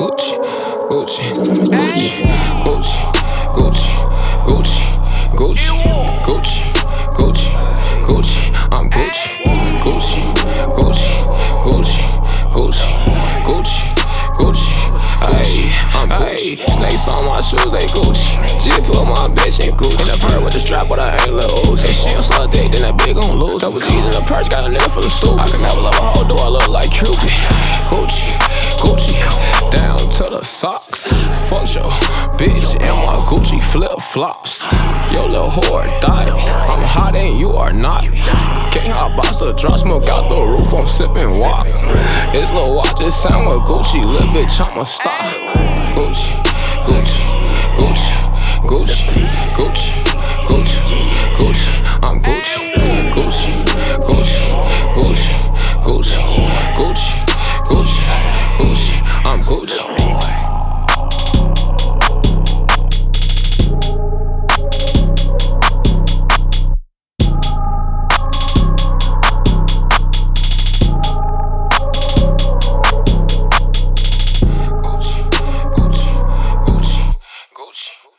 Gucci, Gucci, Gucci, Gucci, Gucci, Gucci, Gucci, Gucci, Gucci, Gucci. I'm Gucci, Gucci, Gucci, Gucci, Gucci, Gucci, Gucci. Ayy, I'm Gucci. Snakes on my shoes, they Gucci. Just put my bitch in Gucci. In the purse with the strap, but I ain't Lil Uzi. If she don't slut dick, then that big gon' lose. Double D's in the purse, got a nigga full of stupid. I can never love a hoe, do I look like Cupid? Gucci, Gucci, down to the socks. Fuck your bitch and my Gucci flip flops. Yo, little whore, die. I'm hot and you are not. Can't hot box the drop smoke out the roof. I'm sipping wop. It's little watch, it sound with Gucci. Lil bitch, I'ma stop. Gucci, Gucci, Gucci, Gucci, Gucci, Gucci, Gucci. I'm Gucci, Gucci, Gucci, Gucci, Gucci, Gucci, Gucci, Gucci. I'm Gucci. coach